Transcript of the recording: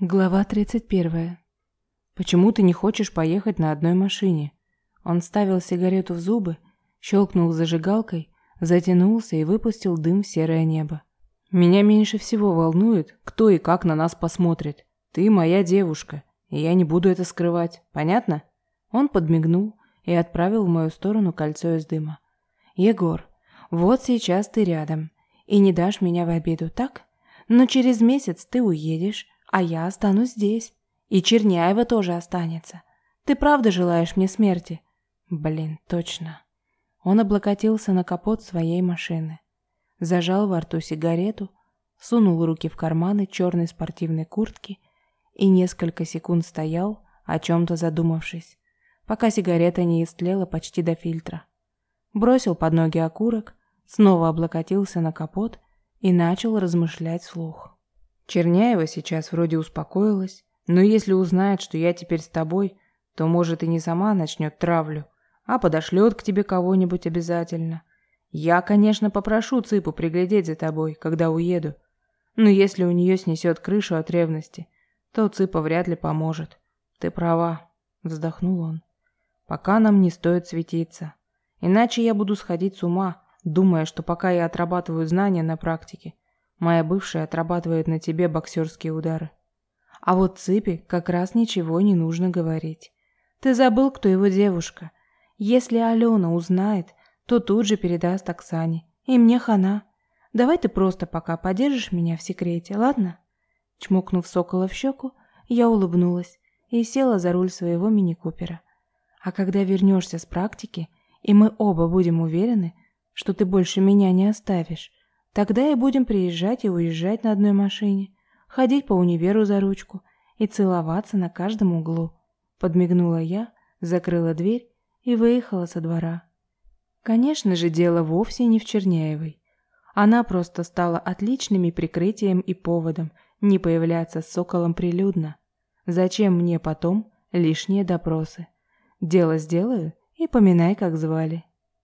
Глава 31. Почему ты не хочешь поехать на одной машине? Он ставил сигарету в зубы, щелкнул зажигалкой, затянулся и выпустил дым в серое небо. Меня меньше всего волнует, кто и как на нас посмотрит. Ты моя девушка, и я не буду это скрывать. Понятно? Он подмигнул и отправил в мою сторону кольцо из дыма. Егор, вот сейчас ты рядом и не дашь меня в обиду, так? Но через месяц ты уедешь, а я останусь здесь. И Черняева тоже останется. Ты правда желаешь мне смерти? Блин, точно. Он облокотился на капот своей машины. Зажал во рту сигарету, сунул руки в карманы черной спортивной куртки и несколько секунд стоял, о чем-то задумавшись, пока сигарета не истлела почти до фильтра. Бросил под ноги окурок, снова облокотился на капот и начал размышлять вслух. Черняева сейчас вроде успокоилась, но если узнает, что я теперь с тобой, то, может, и не сама начнет травлю, а подошлет к тебе кого-нибудь обязательно. Я, конечно, попрошу Цыпу приглядеть за тобой, когда уеду. Но если у нее снесет крышу от ревности, то Цыпа вряд ли поможет. Ты права, вздохнул он. Пока нам не стоит светиться. Иначе я буду сходить с ума, думая, что пока я отрабатываю знания на практике, Моя бывшая отрабатывает на тебе боксерские удары. А вот Цыпи как раз ничего не нужно говорить. Ты забыл, кто его девушка. Если Алена узнает, то тут же передаст Оксане. И мне хана. Давай ты просто пока подержишь меня в секрете, ладно?» Чмокнув сокола в щеку, я улыбнулась и села за руль своего мини-купера. «А когда вернешься с практики, и мы оба будем уверены, что ты больше меня не оставишь, Тогда и будем приезжать и уезжать на одной машине, ходить по универу за ручку и целоваться на каждом углу. Подмигнула я, закрыла дверь и выехала со двора. Конечно же, дело вовсе не в Черняевой. Она просто стала отличным прикрытием и поводом не появляться с соколом прилюдно. Зачем мне потом лишние допросы? Дело сделаю и поминай, как звали.